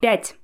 Пять.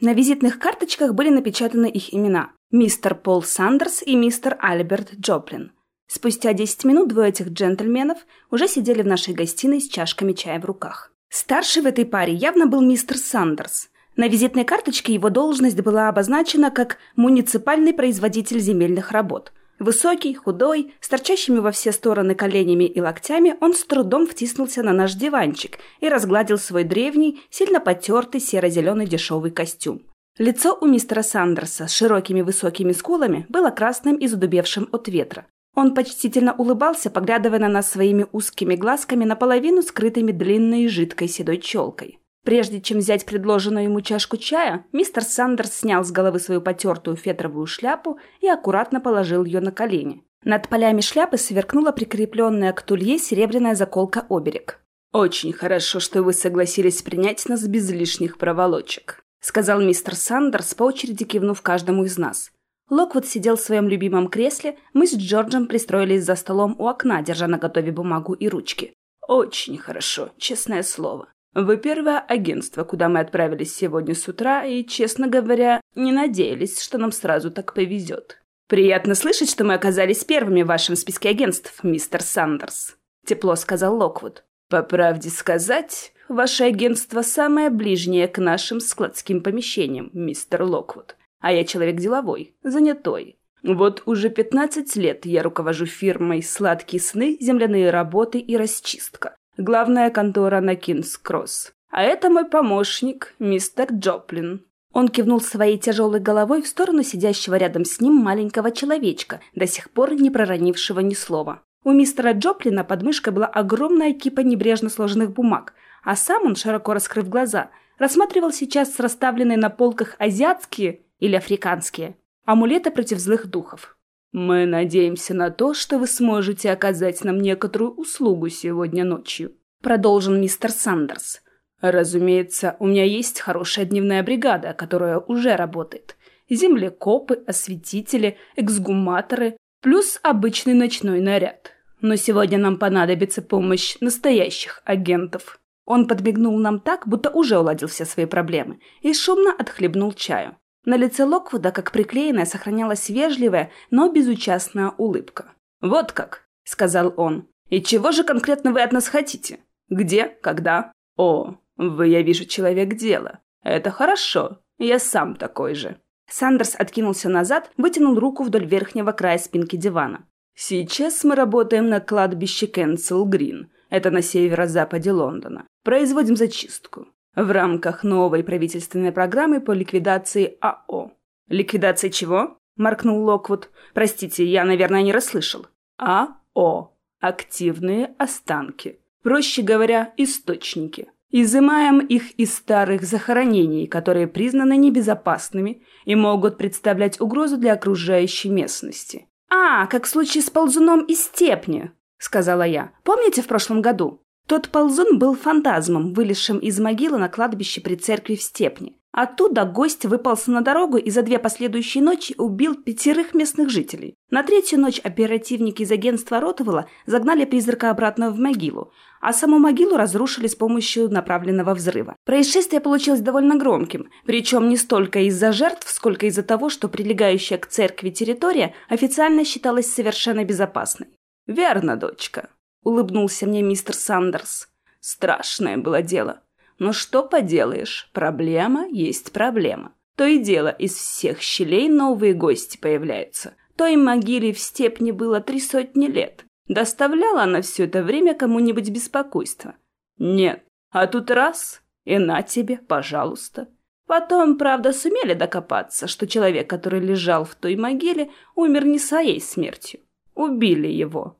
На визитных карточках были напечатаны их имена. Мистер Пол Сандерс и мистер Альберт Джоплин. Спустя 10 минут двое этих джентльменов уже сидели в нашей гостиной с чашками чая в руках. Старший в этой паре явно был мистер Сандерс. На визитной карточке его должность была обозначена как «муниципальный производитель земельных работ». Высокий, худой, с торчащими во все стороны коленями и локтями, он с трудом втиснулся на наш диванчик и разгладил свой древний, сильно потертый серо-зеленый дешевый костюм. Лицо у мистера Сандерса с широкими высокими скулами было красным и задубевшим от ветра. Он почтительно улыбался, поглядывая на нас своими узкими глазками, наполовину скрытыми длинной жидкой седой челкой. Прежде чем взять предложенную ему чашку чая, мистер Сандерс снял с головы свою потертую фетровую шляпу и аккуратно положил ее на колени. Над полями шляпы сверкнула прикрепленная к тулье серебряная заколка-оберег. «Очень хорошо, что вы согласились принять нас без лишних проволочек», сказал мистер Сандерс, по очереди кивнув каждому из нас. Локвуд сидел в своем любимом кресле, мы с Джорджем пристроились за столом у окна, держа на готове бумагу и ручки. «Очень хорошо, честное слово. Вы первое агентство, куда мы отправились сегодня с утра, и, честно говоря, не надеялись, что нам сразу так повезет. Приятно слышать, что мы оказались первыми в вашем списке агентств, мистер Сандерс. Тепло сказал Локвуд. По правде сказать, ваше агентство самое ближнее к нашим складским помещениям, мистер Локвуд. А я человек деловой, занятой. Вот уже 15 лет я руковожу фирмой «Сладкие сны», «Земляные работы» и «Расчистка». Главная контора на Кингс-Кросс. А это мой помощник, мистер Джоплин. Он кивнул своей тяжелой головой в сторону сидящего рядом с ним маленького человечка, до сих пор не проронившего ни слова. У мистера Джоплина под мышкой была огромная кипа небрежно сложенных бумаг, а сам он, широко раскрыв глаза, рассматривал сейчас расставленные на полках азиатские или африканские амулеты против злых духов. «Мы надеемся на то, что вы сможете оказать нам некоторую услугу сегодня ночью», — продолжил мистер Сандерс. «Разумеется, у меня есть хорошая дневная бригада, которая уже работает. Землекопы, осветители, эксгуматоры, плюс обычный ночной наряд. Но сегодня нам понадобится помощь настоящих агентов». Он подмигнул нам так, будто уже уладил все свои проблемы, и шумно отхлебнул чаю. На лице Локвуда, как приклеенная, сохранялась вежливая, но безучастная улыбка. «Вот как», — сказал он. «И чего же конкретно вы от нас хотите? Где? Когда? О, вы, я вижу, человек дела. Это хорошо. Я сам такой же». Сандерс откинулся назад, вытянул руку вдоль верхнего края спинки дивана. «Сейчас мы работаем на кладбище Кенсел Грин. Это на северо-западе Лондона. Производим зачистку в рамках новой правительственной программы по ликвидации АО. «Ликвидация чего?» – маркнул Локвуд. «Простите, я, наверное, не расслышал». АО. Активные останки. Проще говоря, источники. Изымаем их из старых захоронений, которые признаны небезопасными и могут представлять угрозу для окружающей местности. «А, как в случае с ползуном из степни», — сказала я. «Помните в прошлом году?» Тот ползун был фантазмом, вылезшим из могилы на кладбище при церкви в Степне. Оттуда гость выполз на дорогу и за две последующие ночи убил пятерых местных жителей. На третью ночь оперативники из агентства Ротовела загнали призрака обратно в могилу, а саму могилу разрушили с помощью направленного взрыва. Происшествие получилось довольно громким, причем не столько из-за жертв, сколько из-за того, что прилегающая к церкви территория официально считалась совершенно безопасной. «Верно, дочка», улыбнулся мне мистер Сандерс. Страшное было дело. Но что поделаешь, проблема есть проблема. То и дело, из всех щелей новые гости появляются. Той могиле в степне было три сотни лет. Доставляла она все это время кому-нибудь беспокойство? Нет. А тут раз, и на тебе, пожалуйста. Потом, правда, сумели докопаться, что человек, который лежал в той могиле, умер не своей смертью. Убили его.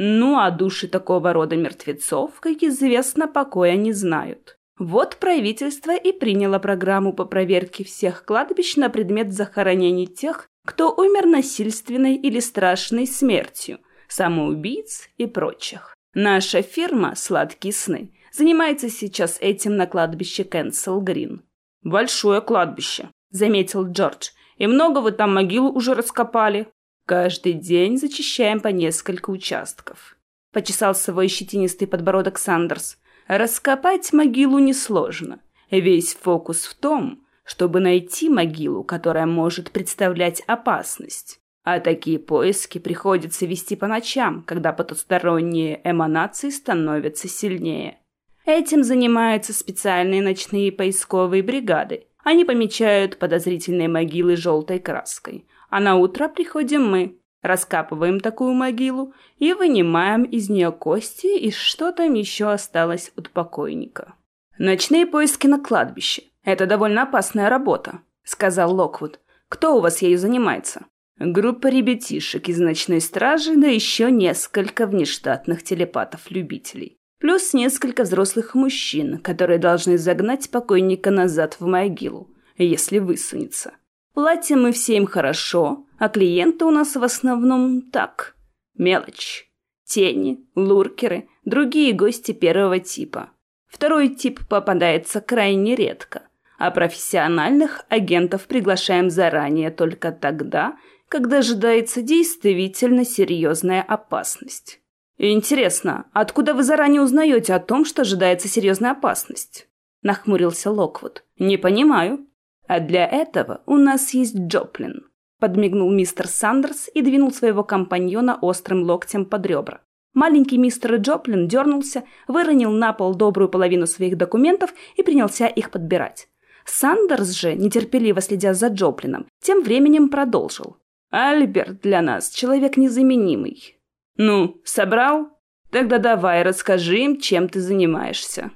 Ну, а души такого рода мертвецов, как известно, покоя не знают. Вот правительство и приняло программу по проверке всех кладбищ на предмет захоронений тех, кто умер насильственной или страшной смертью, самоубийц и прочих. Наша фирма «Сладкие сны» занимается сейчас этим на кладбище Кенсел Грин. «Большое кладбище», — заметил Джордж. «И много вы там могилу уже раскопали?» Каждый день зачищаем по несколько участков. Почесал свой щетинистый подбородок Сандерс. Раскопать могилу несложно. Весь фокус в том, чтобы найти могилу, которая может представлять опасность. А такие поиски приходится вести по ночам, когда потусторонние эманации становятся сильнее. Этим занимаются специальные ночные поисковые бригады. Они помечают подозрительные могилы желтой краской. А на утро приходим мы, раскапываем такую могилу и вынимаем из нее кости и что там еще осталось от покойника. Ночные поиски на кладбище. Это довольно опасная работа, сказал Локвуд. Кто у вас ею занимается? Группа ребятишек из ночной стражи, да еще несколько внештатных телепатов-любителей. Плюс несколько взрослых мужчин, которые должны загнать покойника назад в могилу, если высунется. Платим мы все им хорошо, а клиенты у нас в основном так. Мелочь. Тени, луркеры, другие гости первого типа. Второй тип попадается крайне редко, а профессиональных агентов приглашаем заранее только тогда, когда ожидается действительно серьезная опасность. «Интересно, откуда вы заранее узнаете о том, что ожидается серьезная опасность?» – нахмурился Локвуд. «Не понимаю». «А для этого у нас есть Джоплин», – подмигнул мистер Сандерс и двинул своего компаньона острым локтем под ребра. Маленький мистер Джоплин дернулся, выронил на пол добрую половину своих документов и принялся их подбирать. Сандерс же, нетерпеливо следя за Джоплином, тем временем продолжил. «Альберт для нас человек незаменимый. «Ну, собрал? Тогда давай, расскажи им, чем ты занимаешься».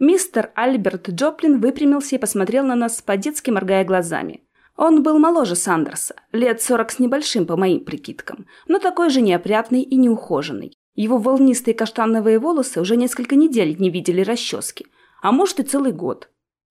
Мистер Альберт Джоплин выпрямился и посмотрел на нас, по-детски моргая глазами. Он был моложе Сандерса, лет сорок с небольшим по моим прикидкам, но такой же неопрятный и неухоженный. Его волнистые каштановые волосы уже несколько недель не видели расчески, а может и целый год.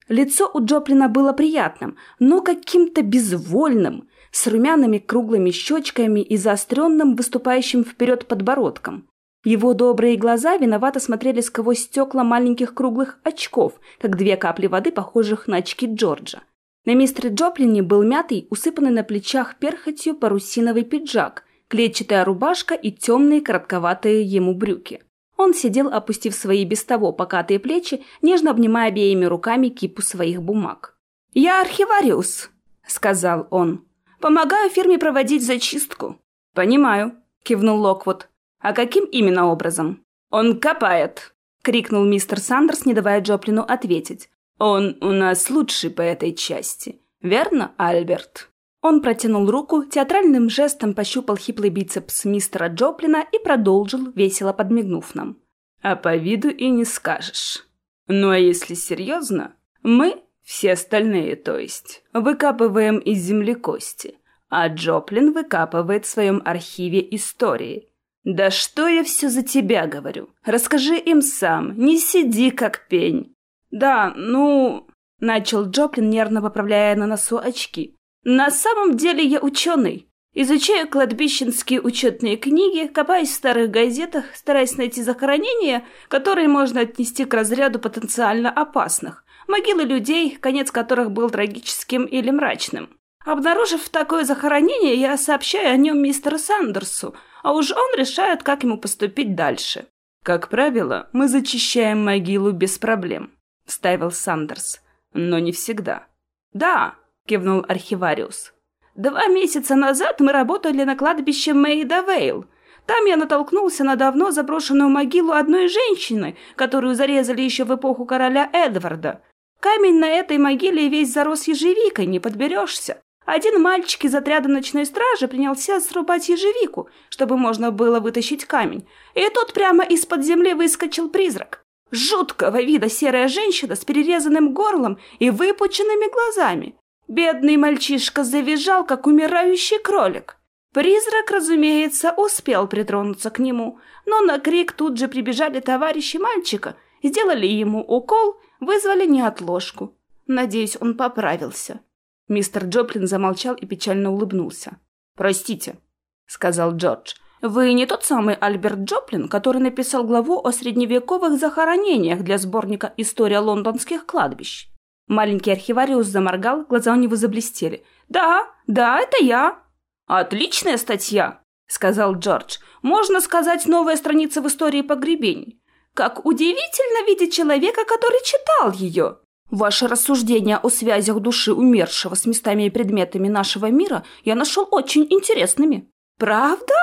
Лицо у Джоплина было приятным, но каким-то безвольным, с румяными круглыми щечками и заостренным, выступающим вперед подбородком. Его добрые глаза виновато смотрели сквозь стекла маленьких круглых очков, как две капли воды, похожих на очки Джорджа. На мистере Джоплине был мятый, усыпанный на плечах перхотью парусиновый пиджак, клетчатая рубашка и темные коротковатые ему брюки. Он сидел, опустив свои без того покатые плечи, нежно обнимая обеими руками кипу своих бумаг. «Я архивариус», — сказал он. Помогаю фирме проводить зачистку». «Понимаю», — кивнул Локвуд. «А каким именно образом?» «Он копает», — крикнул мистер Сандерс, не давая Джоплину ответить. «Он у нас лучший по этой части. Верно, Альберт?» Он протянул руку, театральным жестом пощупал хиплый бицепс мистера Джоплина и продолжил, весело подмигнув нам. «А по виду и не скажешь. Ну а если серьезно, мы все остальные, то есть. Выкапываем из земли кости. А Джоплин выкапывает в своем архиве истории. Да что я все за тебя говорю? Расскажи им сам, не сиди как пень. Да, ну... Начал Джоплин, нервно поправляя на носу очки. На самом деле я ученый. Изучаю кладбищенские учетные книги, копаюсь в старых газетах, стараясь найти захоронения, которые можно отнести к разряду потенциально опасных. Могилы людей, конец которых был трагическим или мрачным. Обнаружив такое захоронение, я сообщаю о нем мистеру Сандерсу, а уж он решает, как ему поступить дальше. «Как правило, мы зачищаем могилу без проблем», — вставил Сандерс. «Но не всегда». «Да», — кивнул архивариус. «Два месяца назад мы работали на кладбище Мейда Вейл. Там я натолкнулся на давно заброшенную могилу одной женщины, которую зарезали еще в эпоху короля Эдварда. Камень на этой могиле весь зарос ежевикой, не подберешься. Один мальчик из отряда ночной стражи принялся срубать ежевику, чтобы можно было вытащить камень. И тут прямо из-под земли выскочил призрак. Жуткого вида серая женщина с перерезанным горлом и выпученными глазами. Бедный мальчишка завизжал, как умирающий кролик. Призрак, разумеется, успел притронуться к нему, но на крик тут же прибежали товарищи мальчика, сделали ему укол Вызвали неотложку. Надеюсь, он поправился. Мистер Джоплин замолчал и печально улыбнулся. «Простите», — сказал Джордж. «Вы не тот самый Альберт Джоплин, который написал главу о средневековых захоронениях для сборника «История лондонских кладбищ»?» Маленький архивариус заморгал, глаза у него заблестели. «Да, да, это я». «Отличная статья», — сказал Джордж. «Можно сказать, новая страница в истории погребений. Как удивительно видеть человека, который читал ее. Ваши рассуждения о связях души умершего с местами и предметами нашего мира я нашел очень интересными. Правда?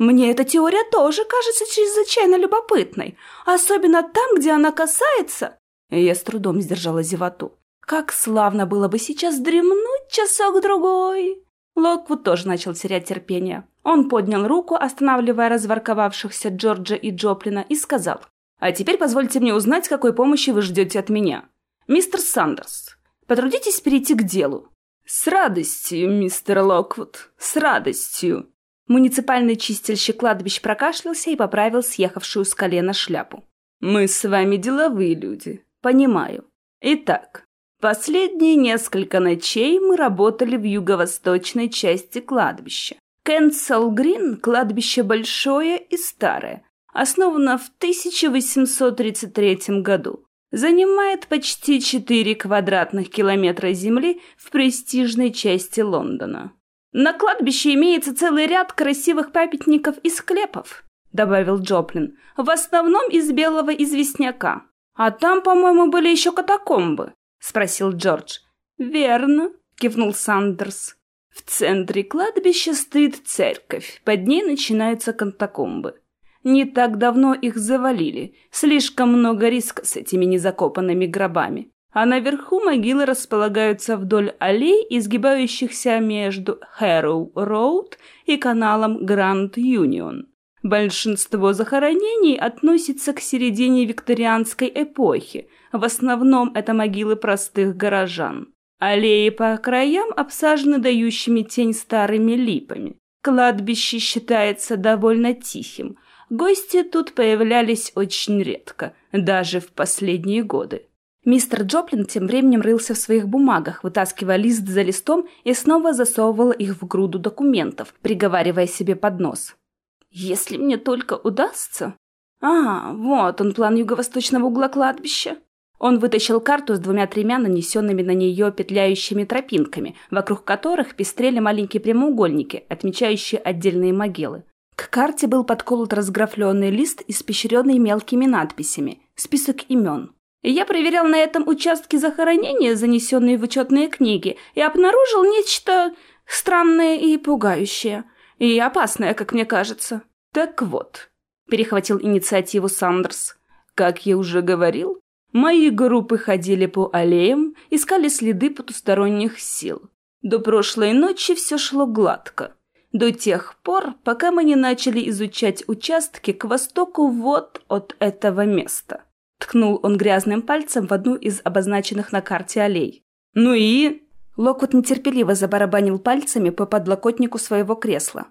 Мне эта теория тоже кажется чрезвычайно любопытной, особенно там, где она касается... Я с трудом сдержала зевоту. Как славно было бы сейчас дремнуть часок-другой. Локвуд тоже начал терять терпение. Он поднял руку, останавливая разворковавшихся Джорджа и Джоплина, и сказал, «А теперь позвольте мне узнать, какой помощи вы ждете от меня. Мистер Сандерс, потрудитесь перейти к делу». «С радостью, мистер Локвуд, с радостью», Муниципальный чистильщик кладбищ прокашлялся и поправил съехавшую с колена шляпу. «Мы с вами деловые люди. Понимаю. Итак, последние несколько ночей мы работали в юго-восточной части кладбища. Кенсел Грин – кладбище большое и старое, основано в 1833 году. Занимает почти 4 квадратных километра земли в престижной части Лондона. На кладбище имеется целый ряд красивых памятников и склепов», — добавил Джоплин, — «в основном из белого известняка. А там, по-моему, были еще катакомбы», — спросил Джордж. «Верно», — кивнул Сандерс. «В центре кладбища стоит церковь, под ней начинаются катакомбы. Не так давно их завалили, слишком много риска с этими незакопанными гробами а наверху могилы располагаются вдоль аллей, изгибающихся между Хэроу-Роуд и каналом Гранд-Юнион. Большинство захоронений относится к середине викторианской эпохи, в основном это могилы простых горожан. Аллеи по краям обсажены дающими тень старыми липами. Кладбище считается довольно тихим. Гости тут появлялись очень редко, даже в последние годы. Мистер Джоплин тем временем рылся в своих бумагах, вытаскивая лист за листом и снова засовывал их в груду документов, приговаривая себе под нос. «Если мне только удастся...» «А, вот он, план юго-восточного угла кладбища». Он вытащил карту с двумя-тремя нанесенными на нее петляющими тропинками, вокруг которых пестрели маленькие прямоугольники, отмечающие отдельные могилы. К карте был подколот разграфленный лист, испещренный мелкими надписями, список имен. Я проверял на этом участке захоронения, занесенные в учетные книги, и обнаружил нечто странное и пугающее. И опасное, как мне кажется. Так вот, перехватил инициативу Сандерс. Как я уже говорил, мои группы ходили по аллеям, искали следы потусторонних сил. До прошлой ночи все шло гладко. До тех пор, пока мы не начали изучать участки к востоку вот от этого места. Ткнул он грязным пальцем в одну из обозначенных на карте аллей. «Ну и...» Локвуд нетерпеливо забарабанил пальцами по подлокотнику своего кресла.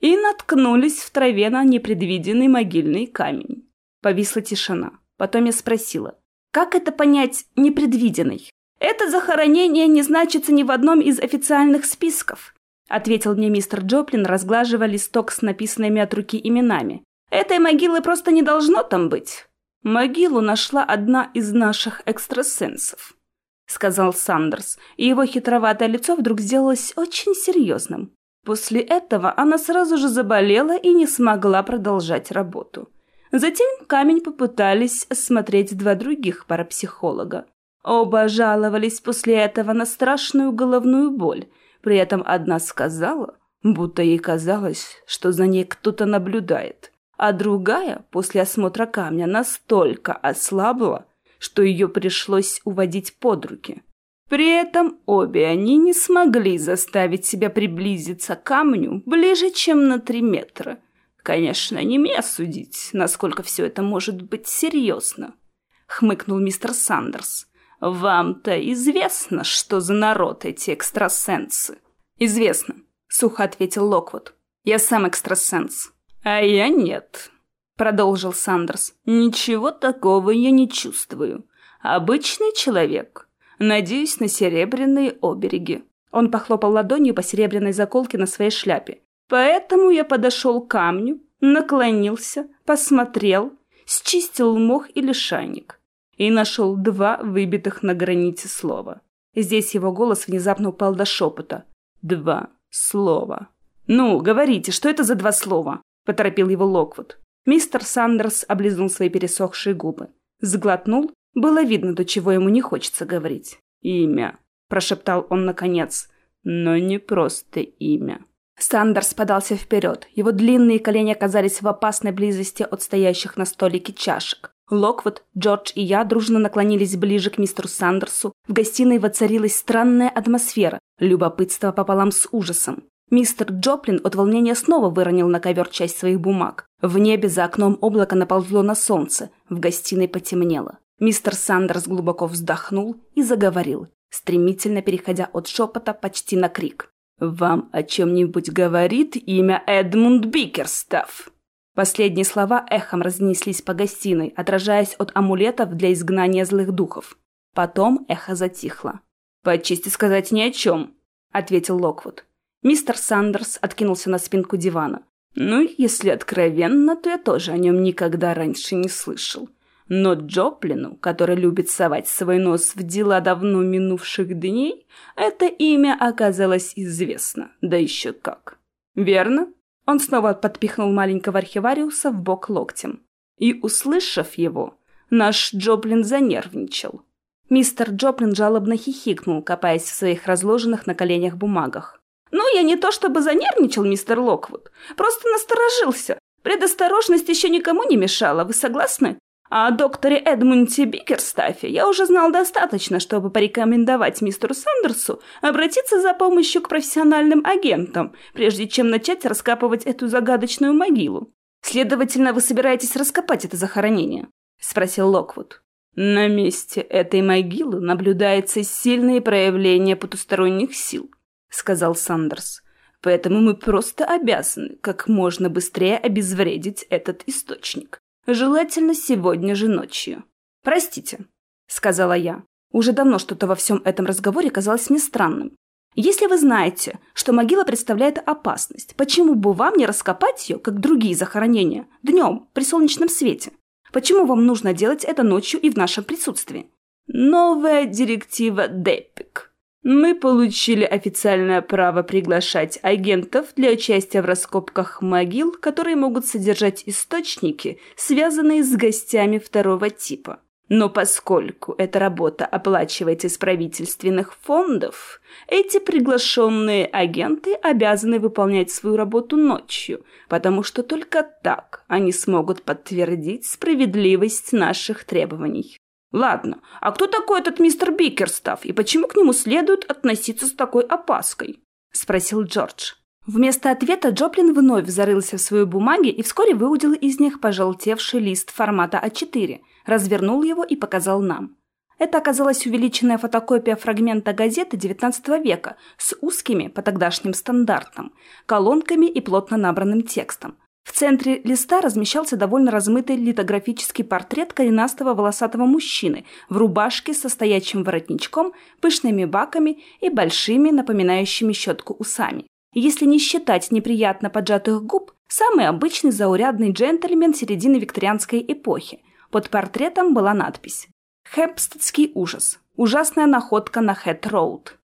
И наткнулись в траве на непредвиденный могильный камень. Повисла тишина. Потом я спросила. «Как это понять «непредвиденный»?» «Это захоронение не значится ни в одном из официальных списков», ответил мне мистер Джоплин, разглаживая листок с написанными от руки именами. «Этой могилы просто не должно там быть. «Могилу нашла одна из наших экстрасенсов», — сказал Сандерс, и его хитроватое лицо вдруг сделалось очень серьезным. После этого она сразу же заболела и не смогла продолжать работу. Затем камень попытались осмотреть два других парапсихолога. Оба жаловались после этого на страшную головную боль. При этом одна сказала, будто ей казалось, что за ней кто-то наблюдает а другая после осмотра камня настолько ослабла, что ее пришлось уводить под руки. При этом обе они не смогли заставить себя приблизиться к камню ближе, чем на три метра. Конечно, не мне судить, насколько все это может быть серьезно, — хмыкнул мистер Сандерс. «Вам-то известно, что за народ эти экстрасенсы?» «Известно», — сухо ответил Локвуд. «Я сам экстрасенс». «А я нет», — продолжил Сандерс. «Ничего такого я не чувствую. Обычный человек. Надеюсь на серебряные обереги». Он похлопал ладонью по серебряной заколке на своей шляпе. «Поэтому я подошел к камню, наклонился, посмотрел, счистил мох и лишайник и нашел два выбитых на границе слова. Здесь его голос внезапно упал до шепота. «Два слова». «Ну, говорите, что это за два слова?» поторопил его Локвуд. Мистер Сандерс облизнул свои пересохшие губы, сглотнул, Было видно, до чего ему не хочется говорить. «Имя», – прошептал он наконец, – «но не просто имя». Сандерс подался вперед. Его длинные колени оказались в опасной близости от стоящих на столике чашек. Локвуд, Джордж и я дружно наклонились ближе к мистеру Сандерсу. В гостиной воцарилась странная атмосфера, любопытство пополам с ужасом. Мистер Джоплин от волнения снова выронил на ковер часть своих бумаг. В небе за окном облако наползло на солнце, в гостиной потемнело. Мистер Сандерс глубоко вздохнул и заговорил, стремительно переходя от шепота почти на крик. «Вам о чем-нибудь говорит имя Эдмунд Бикерстаф?» Последние слова эхом разнеслись по гостиной, отражаясь от амулетов для изгнания злых духов. Потом эхо затихло. «По чести сказать, ни о чем», — ответил Локвуд. Мистер Сандерс откинулся на спинку дивана. «Ну, если откровенно, то я тоже о нем никогда раньше не слышал. Но Джоплину, который любит совать свой нос в дела давно минувших дней, это имя оказалось известно, да еще как. Верно? Он снова подпихнул маленького архивариуса в бок локтем. И, услышав его, наш Джоплин занервничал. Мистер Джоплин жалобно хихикнул, копаясь в своих разложенных на коленях бумагах. «Ну, я не то чтобы занервничал, мистер Локвуд, просто насторожился. Предосторожность еще никому не мешала, вы согласны? О докторе Эдмунте Бикерстафе я уже знал достаточно, чтобы порекомендовать мистеру Сандерсу обратиться за помощью к профессиональным агентам, прежде чем начать раскапывать эту загадочную могилу. Следовательно, вы собираетесь раскопать это захоронение? Спросил Локвуд. На месте этой могилы наблюдается сильное проявление потусторонних сил, сказал Сандерс. Поэтому мы просто обязаны как можно быстрее обезвредить этот источник. Желательно сегодня же ночью. «Простите», — сказала я. Уже давно что-то во всем этом разговоре казалось мне странным. Если вы знаете, что могила представляет опасность, почему бы вам не раскопать ее, как другие захоронения, днем, при солнечном свете? Почему вам нужно делать это ночью и в нашем присутствии? Новая директива ДЭПИК, мы получили официальное право приглашать агентов для участия в раскопках могил, которые могут содержать источники, связанные с гостями второго типа. Но поскольку эта работа оплачивается из правительственных фондов, эти приглашенные агенты обязаны выполнять свою работу ночью, потому что только так они смогут подтвердить справедливость наших требований. Ладно, а кто такой этот мистер Бикерстав и почему к нему следует относиться с такой опаской? Спросил Джордж. Вместо ответа Джоплин вновь зарылся в свою бумаги и вскоре выудил из них пожелтевший лист формата А4, развернул его и показал нам. Это оказалась увеличенная фотокопия фрагмента газеты XIX века с узкими, по тогдашним стандартам, колонками и плотно набранным текстом. В центре листа размещался довольно размытый литографический портрет коренастого волосатого мужчины в рубашке со стоячим воротничком, пышными баками и большими, напоминающими щетку усами. Если не считать неприятно поджатых губ, самый обычный заурядный джентльмен середины викторианской эпохи. Под портретом была надпись «Хэмпстедский ужас. Ужасная находка на Хэт-Роуд».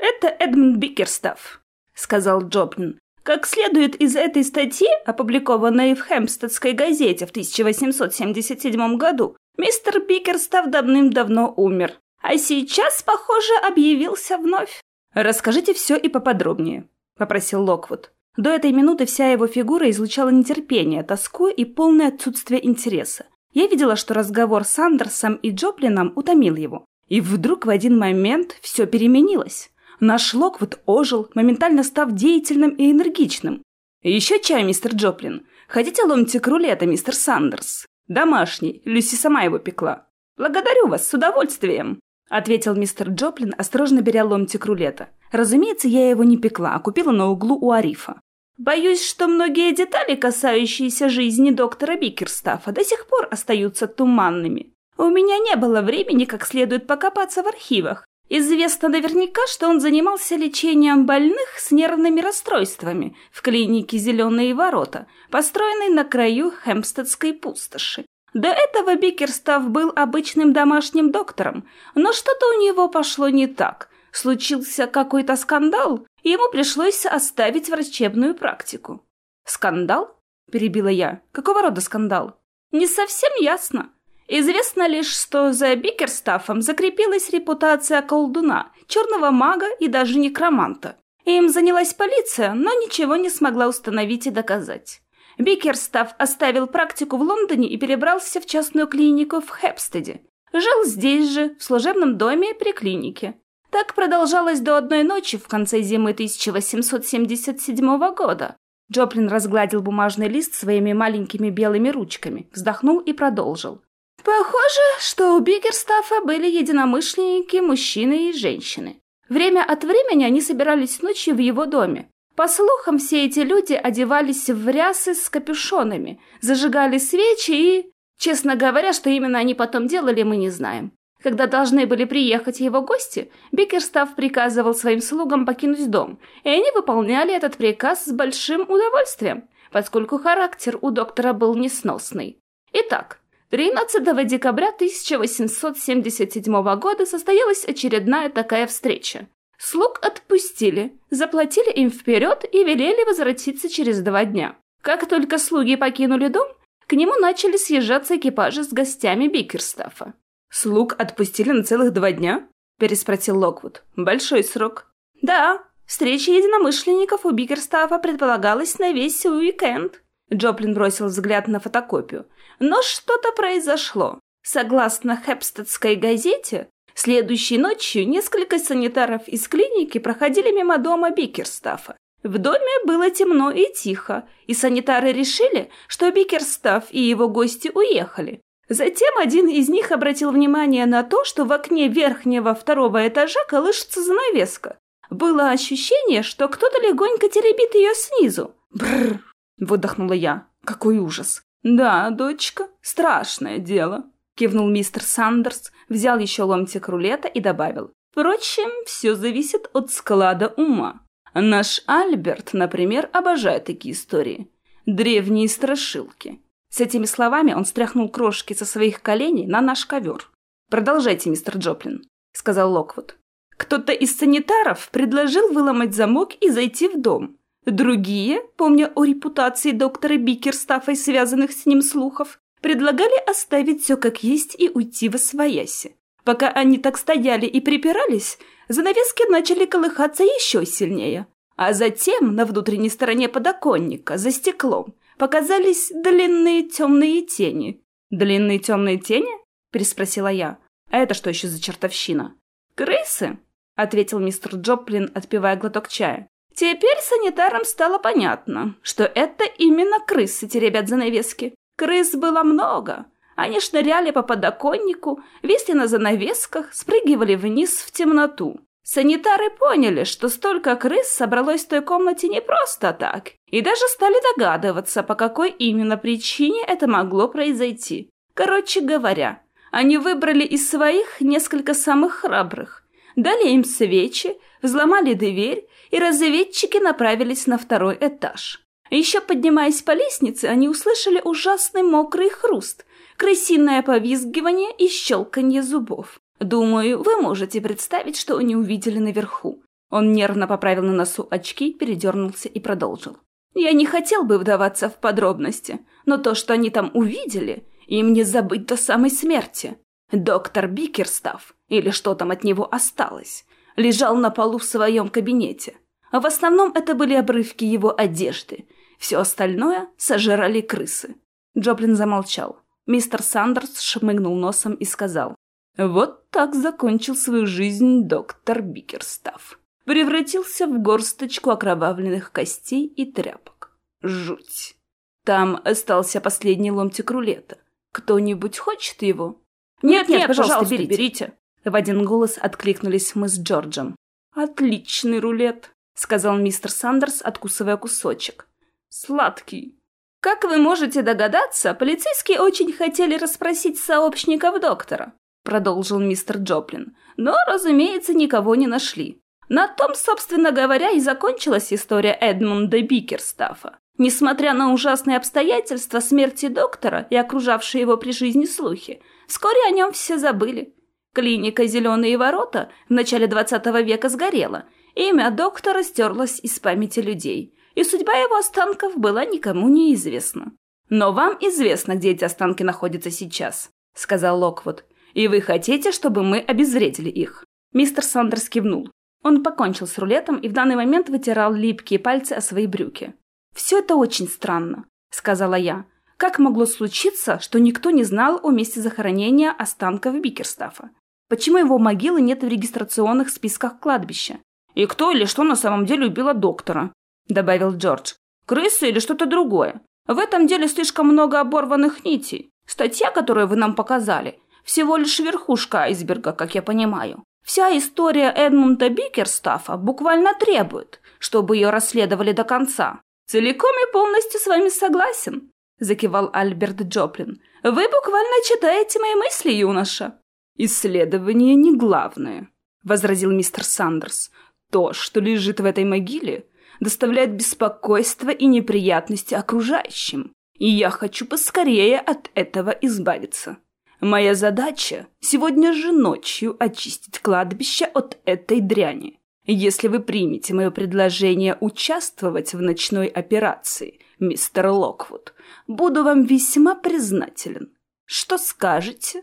«Это Эдмунд Бикерстаф», — сказал Джоплин. Как следует из этой статьи, опубликованной в Хэмпстедской газете в 1877 году, мистер Бикерстав давным-давно умер, а сейчас, похоже, объявился вновь. «Расскажите все и поподробнее», — попросил Локвуд. До этой минуты вся его фигура излучала нетерпение, тоску и полное отсутствие интереса. Я видела, что разговор с Андерсом и Джоплином утомил его. И вдруг в один момент все переменилось. Наш Локвуд ожил, моментально став деятельным и энергичным. «Еще чай, мистер Джоплин. Хотите ломтик рулета, мистер Сандерс? Домашний, Люси сама его пекла». «Благодарю вас, с удовольствием», — ответил мистер Джоплин, осторожно беря ломтик рулета. Разумеется, я его не пекла, а купила на углу у Арифа. Боюсь, что многие детали, касающиеся жизни доктора Бикерстафа, до сих пор остаются туманными. У меня не было времени как следует покопаться в архивах, Известно наверняка, что он занимался лечением больных с нервными расстройствами в клинике «Зеленые ворота», построенной на краю Хемстедской пустоши. До этого Бикерстав был обычным домашним доктором, но что-то у него пошло не так. Случился какой-то скандал, и ему пришлось оставить врачебную практику. «Скандал?» – перебила я. «Какого рода скандал?» «Не совсем ясно. Известно лишь, что за Бикерстафом закрепилась репутация колдуна, черного мага и даже некроманта. Им занялась полиция, но ничего не смогла установить и доказать. Бикерстаф оставил практику в Лондоне и перебрался в частную клинику в Хепстеде. Жил здесь же, в служебном доме при клинике. Так продолжалось до одной ночи в конце зимы 1877 года. Джоплин разгладил бумажный лист своими маленькими белыми ручками, вздохнул и продолжил. Похоже, что у Биггерстафа были единомышленники, мужчины и женщины. Время от времени они собирались ночью в его доме. По слухам, все эти люди одевались в рясы с капюшонами, зажигали свечи и... Честно говоря, что именно они потом делали, мы не знаем. Когда должны были приехать его гости, Бикерстав приказывал своим слугам покинуть дом, и они выполняли этот приказ с большим удовольствием, поскольку характер у доктора был несносный. Итак, 13 декабря 1877 года состоялась очередная такая встреча. Слуг отпустили, заплатили им вперед и велели возвратиться через два дня. Как только слуги покинули дом, к нему начали съезжаться экипажи с гостями Бикерстафа. «Слуг отпустили на целых два дня?» – переспросил Локвуд. «Большой срок». «Да, встреча единомышленников у Бикерстафа предполагалась на весь уикенд». Джоплин бросил взгляд на фотокопию. Но что-то произошло. Согласно Хепстедской газете, следующей ночью несколько санитаров из клиники проходили мимо дома Бикерстафа. В доме было темно и тихо, и санитары решили, что Бикерстаф и его гости уехали. Затем один из них обратил внимание на то, что в окне верхнего второго этажа колышется занавеска. Было ощущение, что кто-то легонько теребит ее снизу. Бррр, выдохнула я. Какой ужас. Да, дочка, страшное дело. Кивнул мистер Сандерс, взял еще ломтик рулета и добавил. Впрочем, все зависит от склада ума. Наш Альберт, например, обожает такие истории. Древние страшилки. С этими словами он стряхнул крошки со своих коленей на наш ковер. «Продолжайте, мистер Джоплин», — сказал Локвуд. «Кто-то из санитаров предложил выломать замок и зайти в дом. Другие, помня о репутации доктора Бикерстафа и связанных с ним слухов, предлагали оставить все как есть и уйти во свояси. Пока они так стояли и припирались, занавески начали колыхаться еще сильнее. А затем на внутренней стороне подоконника, за стеклом, показались длинные темные тени. «Длинные темные тени?» – переспросила я. «А это что еще за чертовщина?» «Крысы», – ответил мистер Джоплин, отпивая глоток чая. Теперь санитарам стало понятно, что это именно крысы теребят занавески. Крыс было много. Они шныряли по подоконнику, висли на занавесках, спрыгивали вниз в темноту. Санитары поняли, что столько крыс собралось в той комнате не просто так, и даже стали догадываться, по какой именно причине это могло произойти. Короче говоря, они выбрали из своих несколько самых храбрых, дали им свечи, взломали дверь, и разведчики направились на второй этаж. Еще поднимаясь по лестнице, они услышали ужасный мокрый хруст, крысиное повизгивание и щелканье зубов. Думаю, вы можете представить, что они увидели наверху. Он нервно поправил на носу очки, передернулся и продолжил. Я не хотел бы вдаваться в подробности, но то, что они там увидели, им не забыть до самой смерти. Доктор Бикерстав, или что там от него осталось, лежал на полу в своем кабинете. В основном это были обрывки его одежды. Все остальное сожрали крысы. Джоплин замолчал. Мистер Сандерс шмыгнул носом и сказал. Вот так закончил свою жизнь доктор Бикерстав. Превратился в горсточку окровавленных костей и тряпок. Жуть. Там остался последний ломтик рулета. Кто-нибудь хочет его? Нет, нет, нет пожалуйста, пожалуйста, берите. берите. В один голос откликнулись мы с Джорджем. «Отличный рулет», — сказал мистер Сандерс, откусывая кусочек. «Сладкий». «Как вы можете догадаться, полицейские очень хотели расспросить сообщников доктора», — продолжил мистер Джоплин. «Но, разумеется, никого не нашли. На том, собственно говоря, и закончилась история Эдмунда Бикерстафа. Несмотря на ужасные обстоятельства смерти доктора и окружавшие его при жизни слухи, вскоре о нем все забыли. Клиника «Зеленые ворота» в начале 20 века сгорела, имя доктора стерлось из памяти людей, и судьба его останков была никому неизвестна. «Но вам известно, где эти останки находятся сейчас?» — сказал Локвуд. «И вы хотите, чтобы мы обезвредили их?» Мистер Сандерс кивнул. Он покончил с рулетом и в данный момент вытирал липкие пальцы о свои брюки. «Все это очень странно», — сказала я. «Как могло случиться, что никто не знал о месте захоронения останков Бикерстафа? Почему его могилы нет в регистрационных списках кладбища? И кто или что на самом деле убило доктора?» — добавил Джордж. «Крысы или что-то другое? В этом деле слишком много оборванных нитей. Статья, которую вы нам показали, всего лишь верхушка айсберга, как я понимаю. Вся история Эдмунда Бикерстафа буквально требует, чтобы ее расследовали до конца. Целиком и полностью с вами согласен, закивал Альберт Джоплин. Вы буквально читаете мои мысли, юноша. Исследование не главное, возразил мистер Сандерс. То, что лежит в этой могиле, доставляет беспокойство и неприятности окружающим. И я хочу поскорее от этого избавиться. Моя задача сегодня же ночью очистить кладбище от этой дряни. Если вы примете мое предложение участвовать в ночной операции, мистер Локвуд, буду вам весьма признателен. Что скажете?»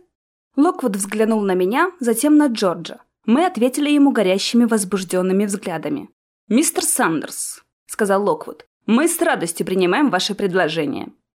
Локвуд взглянул на меня, затем на Джорджа. Мы ответили ему горящими возбужденными взглядами. «Мистер Сандерс», — сказал Локвуд, — «мы с радостью принимаем ваше предложение.